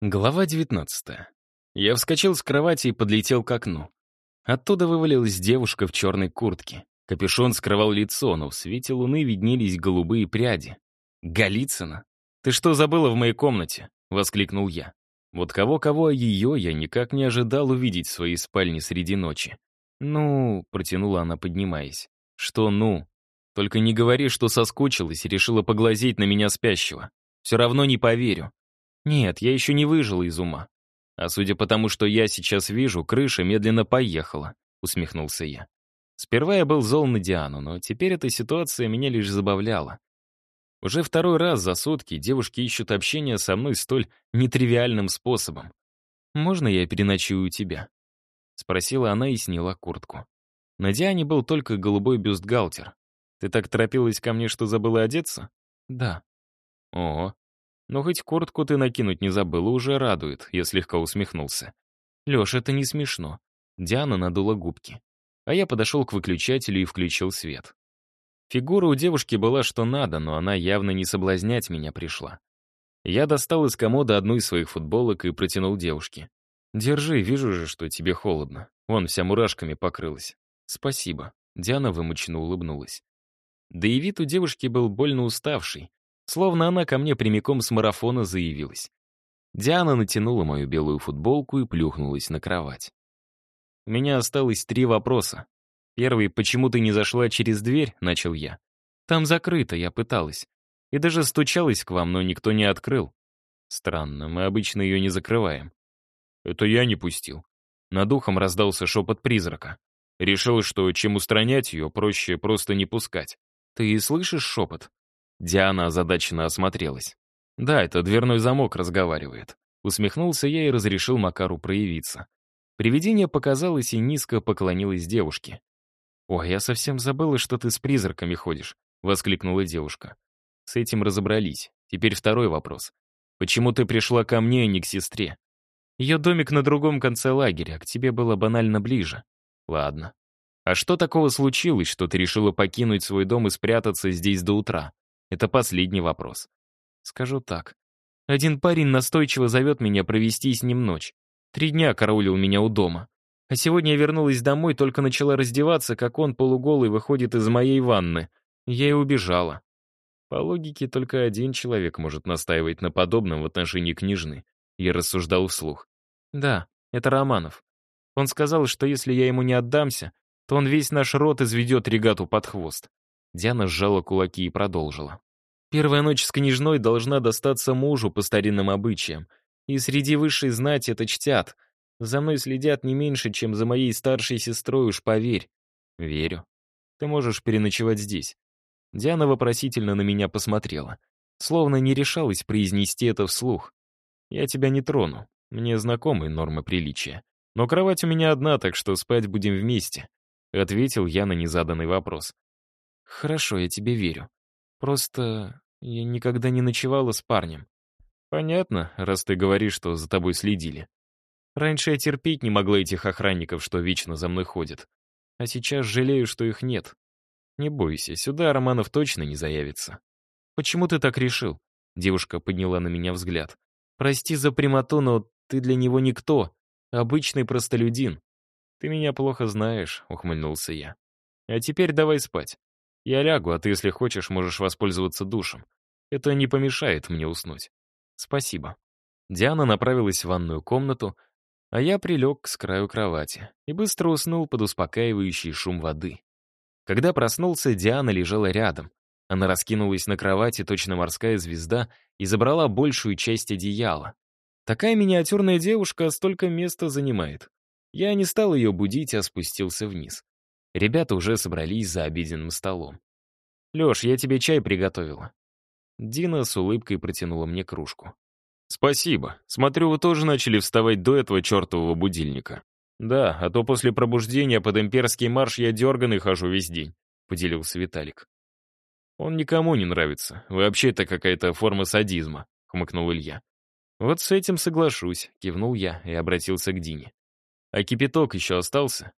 Глава 19. Я вскочил с кровати и подлетел к окну. Оттуда вывалилась девушка в черной куртке. Капюшон скрывал лицо, но в свете луны виднелись голубые пряди. «Голицына? Ты что забыла в моей комнате?» — воскликнул я. Вот кого-кого, а ее я никак не ожидал увидеть в своей спальне среди ночи. «Ну...» — протянула она, поднимаясь. «Что «ну»? Только не говори, что соскучилась и решила поглазеть на меня спящего. Все равно не поверю. Нет, я еще не выжила из ума. А судя по тому, что я сейчас вижу, крыша медленно поехала, усмехнулся я. Сперва я был зол на Диану, но теперь эта ситуация меня лишь забавляла. Уже второй раз за сутки девушки ищут общение со мной столь нетривиальным способом. «Можно я переночую у тебя?» Спросила она и сняла куртку. На Диане был только голубой бюстгальтер. «Ты так торопилась ко мне, что забыла одеться?» «Да». «О, но хоть куртку ты накинуть не забыла, уже радует, я слегка усмехнулся. Леш, это не смешно. Диана надула губки. А я подошел к выключателю и включил свет. Фигура у девушки была что надо, но она явно не соблазнять меня пришла. Я достал из комода одну из своих футболок и протянул девушке. «Держи, вижу же, что тебе холодно. Вон, вся мурашками покрылась. Спасибо». Диана вымученно улыбнулась. Да и вид у девушки был больно уставший, Словно она ко мне прямиком с марафона заявилась. Диана натянула мою белую футболку и плюхнулась на кровать. У меня осталось три вопроса. Первый, почему ты не зашла через дверь, начал я. Там закрыто, я пыталась. И даже стучалась к вам, но никто не открыл. Странно, мы обычно ее не закрываем. Это я не пустил. Над ухом раздался шепот призрака. Решил, что чем устранять ее, проще просто не пускать. Ты слышишь шепот? Диана озадаченно осмотрелась. «Да, это дверной замок разговаривает». Усмехнулся я и разрешил Макару проявиться. Привидение показалось и низко поклонилось девушке. «Ой, я совсем забыла, что ты с призраками ходишь», — воскликнула девушка. С этим разобрались. Теперь второй вопрос. «Почему ты пришла ко мне, а не к сестре?» Ее домик на другом конце лагеря, к тебе было банально ближе. Ладно. А что такого случилось, что ты решила покинуть свой дом и спрятаться здесь до утра? Это последний вопрос. Скажу так. Один парень настойчиво зовет меня провести с ним ночь. Три дня караулил меня у дома. А сегодня я вернулась домой, только начала раздеваться, как он полуголый выходит из моей ванны. Я и убежала. По логике, только один человек может настаивать на подобном в отношении княжны. Я рассуждал вслух. Да, это Романов. Он сказал, что если я ему не отдамся, то он весь наш род изведет регату под хвост. Диана сжала кулаки и продолжила. «Первая ночь с княжной должна достаться мужу по старинным обычаям. И среди высшей знати это чтят. За мной следят не меньше, чем за моей старшей сестрой, уж поверь». «Верю. Ты можешь переночевать здесь». Диана вопросительно на меня посмотрела. Словно не решалась произнести это вслух. «Я тебя не трону. Мне знакомы нормы приличия. Но кровать у меня одна, так что спать будем вместе», — ответил я на незаданный вопрос. «Хорошо, я тебе верю. Просто я никогда не ночевала с парнем». «Понятно, раз ты говоришь, что за тобой следили. Раньше я терпеть не могла этих охранников, что вечно за мной ходят. А сейчас жалею, что их нет. Не бойся, сюда Романов точно не заявится». «Почему ты так решил?» Девушка подняла на меня взгляд. «Прости за прямоту, но ты для него никто. Обычный простолюдин». «Ты меня плохо знаешь», — ухмыльнулся я. «А теперь давай спать. Я лягу, а ты, если хочешь, можешь воспользоваться душем. Это не помешает мне уснуть. Спасибо. Диана направилась в ванную комнату, а я прилег с краю кровати и быстро уснул под успокаивающий шум воды. Когда проснулся, Диана лежала рядом. Она раскинулась на кровати, точно морская звезда, и забрала большую часть одеяла. Такая миниатюрная девушка столько места занимает. Я не стал ее будить, а спустился вниз. Ребята уже собрались за обеденным столом. «Лёш, я тебе чай приготовила». Дина с улыбкой протянула мне кружку. «Спасибо. Смотрю, вы тоже начали вставать до этого чертового будильника». «Да, а то после пробуждения под имперский марш я дерганый хожу весь день», — поделился Виталик. «Он никому не нравится. Вообще это какая-то форма садизма», — хмыкнул Илья. «Вот с этим соглашусь», — кивнул я и обратился к Дине. «А кипяток еще остался?»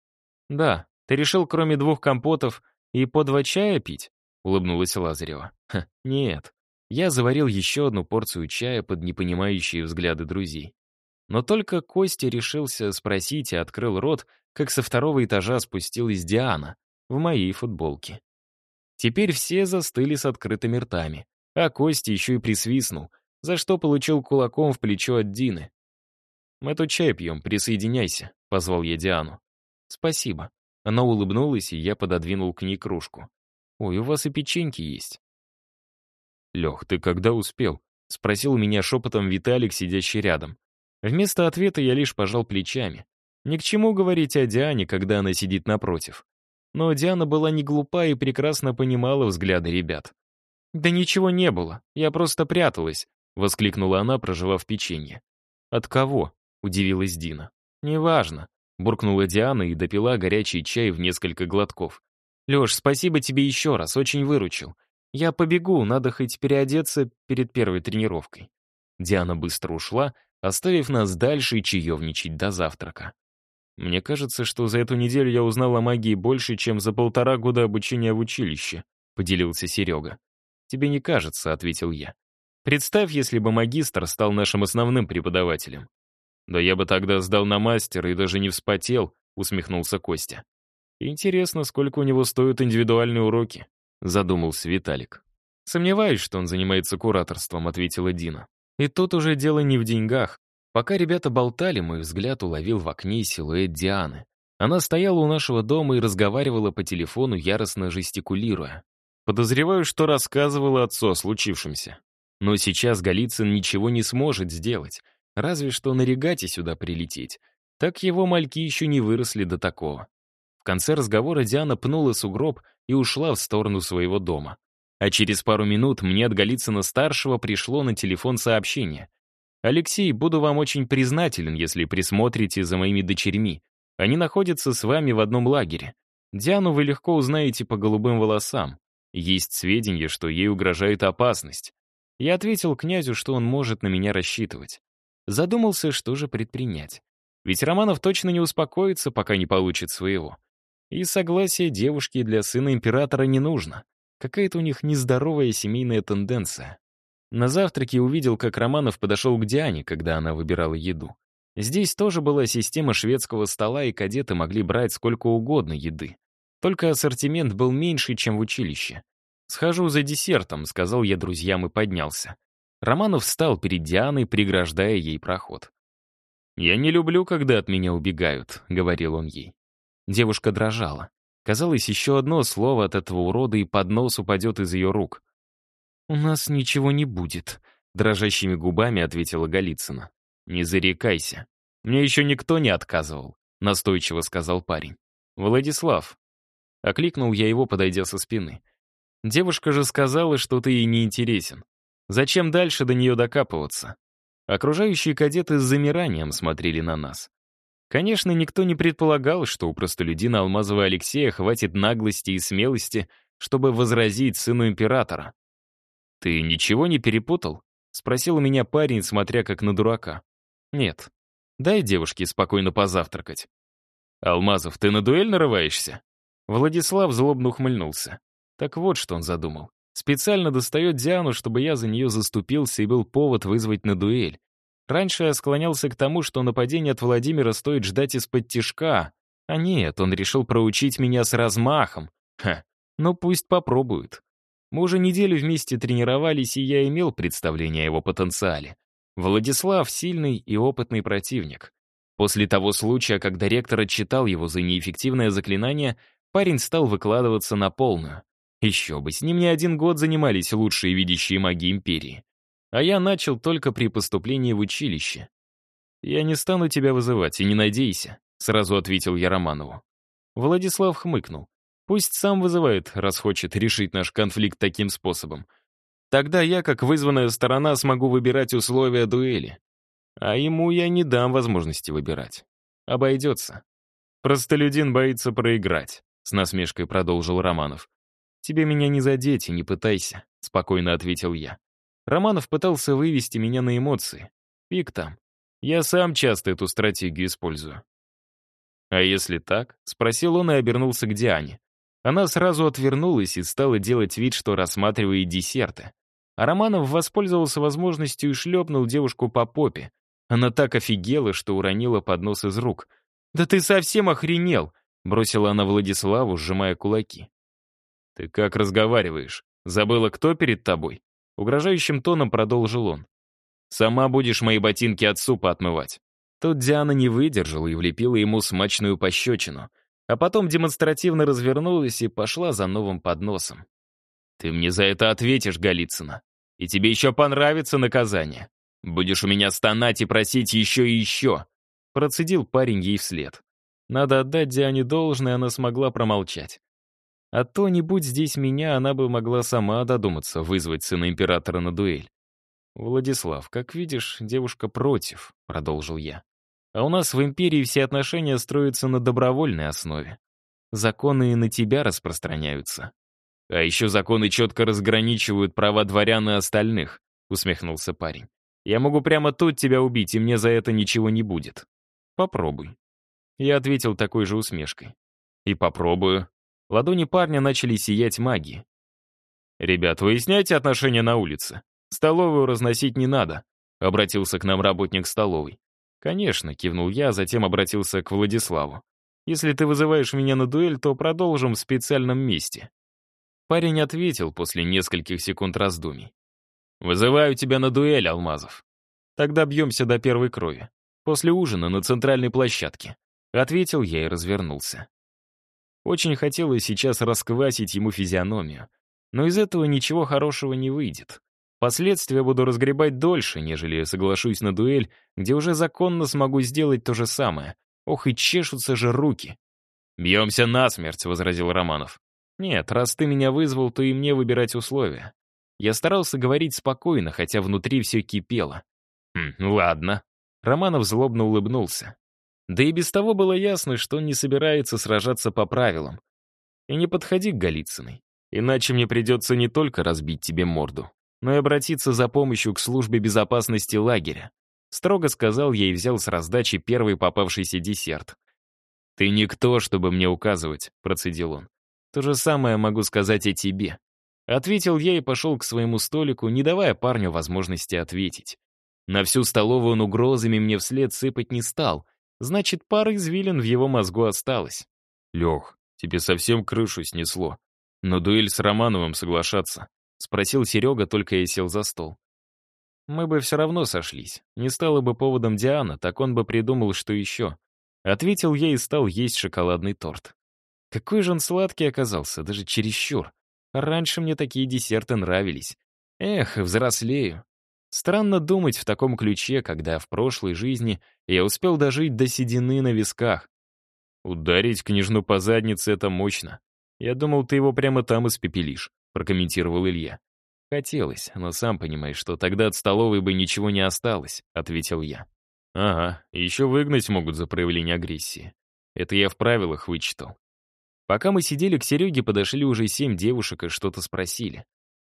«Да, ты решил, кроме двух компотов, и по два чая пить?» — улыбнулась Лазарева. «Ха, нет. Я заварил еще одну порцию чая под непонимающие взгляды друзей. Но только Костя решился спросить и открыл рот, как со второго этажа спустилась Диана в моей футболке. Теперь все застыли с открытыми ртами, а Костя еще и присвистнул, за что получил кулаком в плечо от Дины. «Мы тут чай пьем, присоединяйся», — позвал я Диану. «Спасибо». Она улыбнулась, и я пододвинул к ней кружку. «Ой, у вас и печеньки есть». «Лех, ты когда успел?» — спросил меня шепотом Виталик, сидящий рядом. Вместо ответа я лишь пожал плечами. Ни к чему говорить о Диане, когда она сидит напротив. Но Диана была не глупа и прекрасно понимала взгляды ребят. «Да ничего не было, я просто пряталась», — воскликнула она, проживав печенье. «От кого?» — удивилась Дина. «Неважно», — буркнула Диана и допила горячий чай в несколько глотков. «Леш, спасибо тебе еще раз, очень выручил. Я побегу, надо хоть переодеться перед первой тренировкой». Диана быстро ушла, оставив нас дальше чаевничать до завтрака. Мне кажется, что за эту неделю я узнал о магии больше, чем за полтора года обучения в училище, поделился Серега. Тебе не кажется, ответил я. Представь, если бы магистр стал нашим основным преподавателем. Да я бы тогда сдал на мастера и даже не вспотел, усмехнулся Костя. Интересно, сколько у него стоят индивидуальные уроки, задумался Виталик. Сомневаюсь, что он занимается кураторством, ответила Дина. И тут уже дело не в деньгах, Пока ребята болтали, мой взгляд уловил в окне силуэт Дианы. Она стояла у нашего дома и разговаривала по телефону, яростно жестикулируя. Подозреваю, что рассказывала отцу о случившемся. Но сейчас Голицын ничего не сможет сделать, разве что на регате сюда прилететь. Так его мальки еще не выросли до такого. В конце разговора Диана пнула сугроб и ушла в сторону своего дома. А через пару минут мне от Голицына-старшего пришло на телефон сообщение. «Алексей, буду вам очень признателен, если присмотрите за моими дочерьми. Они находятся с вами в одном лагере. Диану вы легко узнаете по голубым волосам. Есть сведения, что ей угрожает опасность. Я ответил князю, что он может на меня рассчитывать. Задумался, что же предпринять. Ведь Романов точно не успокоится, пока не получит своего. И согласие девушки для сына императора не нужно. Какая-то у них нездоровая семейная тенденция. На завтраке увидел, как Романов подошел к Диане, когда она выбирала еду. Здесь тоже была система шведского стола, и кадеты могли брать сколько угодно еды. Только ассортимент был меньше, чем в училище. «Схожу за десертом», — сказал я друзьям и поднялся. Романов встал перед Дианой, преграждая ей проход. «Я не люблю, когда от меня убегают», — говорил он ей. Девушка дрожала. Казалось, еще одно слово от этого урода, и поднос упадет из ее рук. «У нас ничего не будет», — дрожащими губами ответила Голицына. «Не зарекайся. Мне еще никто не отказывал», — настойчиво сказал парень. «Владислав». Окликнул я его, подойдя со спины. «Девушка же сказала, что ты ей не интересен. Зачем дальше до нее докапываться?» Окружающие кадеты с замиранием смотрели на нас. Конечно, никто не предполагал, что у простолюдина Алмазова Алексея хватит наглости и смелости, чтобы возразить сыну императора. «Ты ничего не перепутал?» — спросил у меня парень, смотря как на дурака. «Нет. Дай девушке спокойно позавтракать». «Алмазов, ты на дуэль нарываешься?» Владислав злобно ухмыльнулся. Так вот, что он задумал. Специально достает Диану, чтобы я за нее заступился и был повод вызвать на дуэль. Раньше я склонялся к тому, что нападение от Владимира стоит ждать из-под тишка. А нет, он решил проучить меня с размахом. Ха, ну пусть попробует. Мы уже неделю вместе тренировались, и я имел представление о его потенциале. Владислав — сильный и опытный противник. После того случая, когда ректор отчитал его за неэффективное заклинание, парень стал выкладываться на полную. Еще бы, с ним не один год занимались лучшие видящие маги Империи. А я начал только при поступлении в училище. «Я не стану тебя вызывать, и не надейся», — сразу ответил я Романову. Владислав хмыкнул. Пусть сам вызывает, раз хочет решить наш конфликт таким способом. Тогда я, как вызванная сторона, смогу выбирать условия дуэли. А ему я не дам возможности выбирать. Обойдется. Простолюдин боится проиграть, с насмешкой продолжил Романов. «Тебе меня не задеть и не пытайся», — спокойно ответил я. Романов пытался вывести меня на эмоции. Пик там. Я сам часто эту стратегию использую. «А если так?» — спросил он и обернулся к Диане. Она сразу отвернулась и стала делать вид, что рассматривает десерты. А Романов воспользовался возможностью и шлепнул девушку по попе. Она так офигела, что уронила поднос из рук. «Да ты совсем охренел!» — бросила она Владиславу, сжимая кулаки. «Ты как разговариваешь? Забыла, кто перед тобой?» Угрожающим тоном продолжил он. «Сама будешь мои ботинки от супа отмывать». Тут Диана не выдержала и влепила ему смачную пощечину, а потом демонстративно развернулась и пошла за новым подносом. «Ты мне за это ответишь, Голицына. И тебе еще понравится наказание. Будешь у меня стонать и просить еще и еще. Процедил парень ей вслед. Надо отдать Диане должное, она смогла промолчать. А то, не будь здесь меня, она бы могла сама додуматься вызвать сына императора на дуэль. «Владислав, как видишь, девушка против», — продолжил я. «А у нас в империи все отношения строятся на добровольной основе. Законы и на тебя распространяются. «А еще законы четко разграничивают права дворян и остальных», — усмехнулся парень. «Я могу прямо тут тебя убить, и мне за это ничего не будет. Попробуй». Я ответил такой же усмешкой. «И попробую». Ладони парня начали сиять магией. «Ребят, выясняйте отношения на улице. Столовую разносить не надо», — обратился к нам работник столовой. «Конечно», — кивнул я, а затем обратился к Владиславу. «Если ты вызываешь меня на дуэль, то продолжим в специальном месте. Парень ответил после нескольких секунд раздумий. «Вызываю тебя на дуэль, Алмазов. Тогда бьемся до первой крови. После ужина на центральной площадке». Ответил я и развернулся. Очень хотелось сейчас расквасить ему физиономию, но из этого ничего хорошего не выйдет. Последствия буду разгребать дольше, нежели соглашусь на дуэль, где уже законно смогу сделать то же самое. Ох, и чешутся же руки. «Бьемся насмерть», — возразил Романов. Нет, раз ты меня вызвал, то и мне выбирать условия. Я старался говорить спокойно, хотя внутри все кипело. Хм, ладно. Романов злобно улыбнулся. Да и без того было ясно, что он не собирается сражаться по правилам. И не подходи к Голицыной, иначе мне придется не только разбить тебе морду, но и обратиться за помощью к службе безопасности лагеря. Строго сказал я и взял с раздачи первый попавшийся десерт. «Ты никто, чтобы мне указывать», — процедил он. То же самое могу сказать и тебе. Ответил я и пошел к своему столику, не давая парню возможности ответить. На всю столовую он угрозами мне вслед сыпать не стал, значит, пара извилин в его мозгу осталась. «Лех, тебе совсем крышу снесло. На дуэль с Романовым соглашаться?» — спросил Серега, только я сел за стол. Мы бы все равно сошлись. Не стало бы поводом Диана, так он бы придумал, что еще. Ответил я и стал есть шоколадный торт. Какой же он сладкий оказался, даже чересчур. Раньше мне такие десерты нравились. Эх, взрослею. Странно думать в таком ключе, когда в прошлой жизни я успел дожить до седины на висках. «Ударить княжну по заднице — это мощно. Я думал, ты его прямо там испепелишь», — прокомментировал Илья. «Хотелось, но сам понимаешь, что тогда от столовой бы ничего не осталось», — ответил я. «Ага, еще выгнать могут за проявление агрессии. Это я в правилах вычитал. Пока мы сидели к Сереге, подошли уже семь девушек и что-то спросили.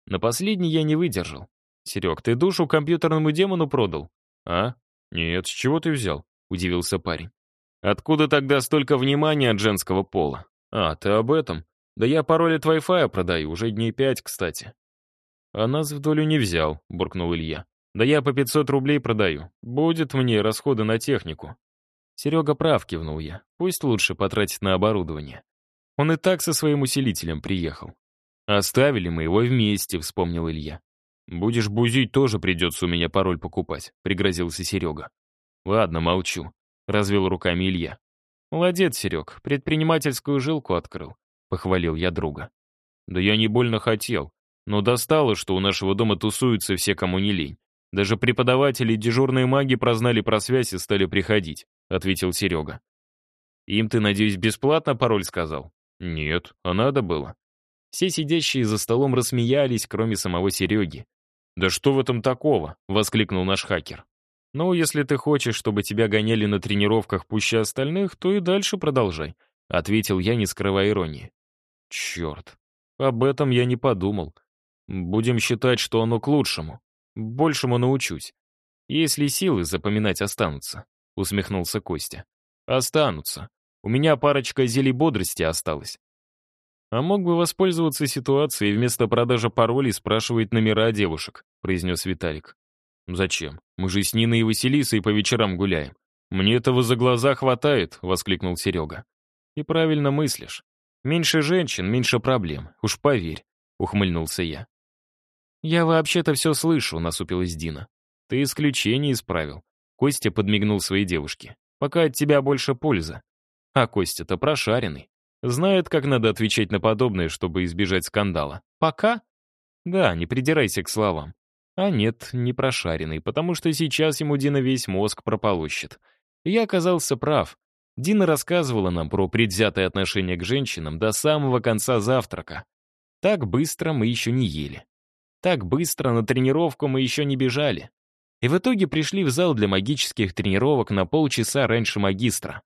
На последний я не выдержал. «Серег, ты душу компьютерному демону продал?» «А? Нет, с чего ты взял?» — удивился парень. «Откуда тогда столько внимания от женского пола?» «А, ты об этом? Да я пароль от Wi-Fi продаю, уже дней пять, кстати». «А нас в долю не взял», — буркнул Илья. «Да я по 500 рублей продаю. Будет мне расходы на технику». Серега прав, кивнул я. Пусть лучше потратит на оборудование. Он и так со своим усилителем приехал. «Оставили мы его вместе», — вспомнил Илья. «Будешь бузить, тоже придется у меня пароль покупать», — пригрозился Серега. «Ладно, молчу», — развел руками Илья. «Молодец, Серег, предпринимательскую жилку открыл», — похвалил я друга. «Да я не больно хотел, но достало, что у нашего дома тусуются все, кому не лень. Даже преподаватели и дежурные маги прознали про связь и стали приходить», — ответил Серега. «Им ты, надеюсь, бесплатно пароль сказал?» Нет, а надо было. Все сидящие за столом рассмеялись, кроме самого Сереги. «Да что в этом такого?» — воскликнул наш хакер. «Ну, если ты хочешь, чтобы тебя гоняли на тренировках пуще остальных, то и дальше продолжай», — ответил я, не скрывая иронии. «Черт, об этом я не подумал. Будем считать, что оно к лучшему. Большему научусь. Если силы запоминать останутся», — усмехнулся Костя. «Останутся. У меня парочка зелий бодрости осталось. «А мог бы воспользоваться ситуацией вместо продажи паролей спрашивать номера девушек», произнес Виталик. «Зачем? Мы же с Ниной и Василисой по вечерам гуляем. Мне этого за глаза хватает», — воскликнул Серега. «И правильно мыслишь. Меньше женщин, меньше проблем. Уж поверь», — ухмыльнулся я. «Я вообще-то все слышу», — насупилась Дина. «Ты исключение исправил». Костя подмигнул своей девушке. «Пока от тебя больше польза». А Костя-то прошаренный. Знает, как надо отвечать на подобное, чтобы избежать скандала. Пока? Да, не придирайся к словам. А нет, не прошаренный, потому что сейчас ему Дина весь мозг прополощет. Я оказался прав. Дина рассказывала нам про предвзятое отношение к женщинам до самого конца завтрака. Так быстро мы еще не ели. Так быстро на тренировку мы еще не бежали. И в итоге пришли в зал для магических тренировок на полчаса раньше магистра.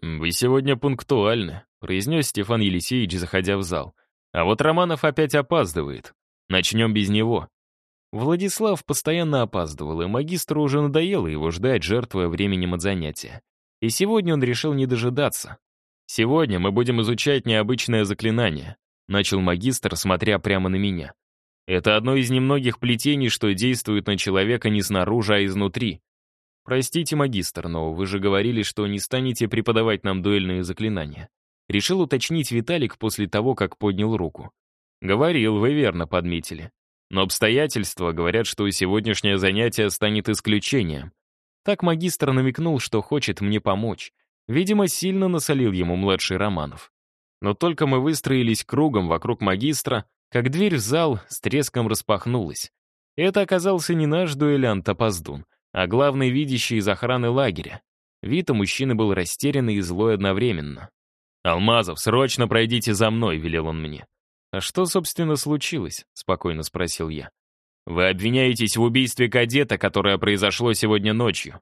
«Вы сегодня пунктуальны», — произнес Стефан Елисеевич, заходя в зал. «А вот Романов опять опаздывает. Начнем без него». Владислав постоянно опаздывал, и магистру уже надоело его ждать, жертвуя временем от занятия. И сегодня он решил не дожидаться. «Сегодня мы будем изучать необычное заклинание», — начал магистр, смотря прямо на меня. «Это одно из немногих плетений, что действует на человека не снаружи, а изнутри. «Простите, магистр, но вы же говорили, что не станете преподавать нам дуэльные заклинания». Решил уточнить Виталик после того, как поднял руку. «Говорил, вы верно подметили. Но обстоятельства говорят, что сегодняшнее занятие станет исключением. Так магистр намекнул, что хочет мне помочь. Видимо, сильно насолил ему младший Романов. Но только мы выстроились кругом вокруг магистра, как дверь в зал с треском распахнулась. Это оказался не наш дуэлянт, а паздун — а главный видящий из охраны лагеря. Вид у мужчины был растерянный и злой одновременно. «Алмазов, срочно пройдите за мной», — велел он мне. «А что, собственно, случилось?» — спокойно спросил я. «Вы обвиняетесь в убийстве кадета, которое произошло сегодня ночью.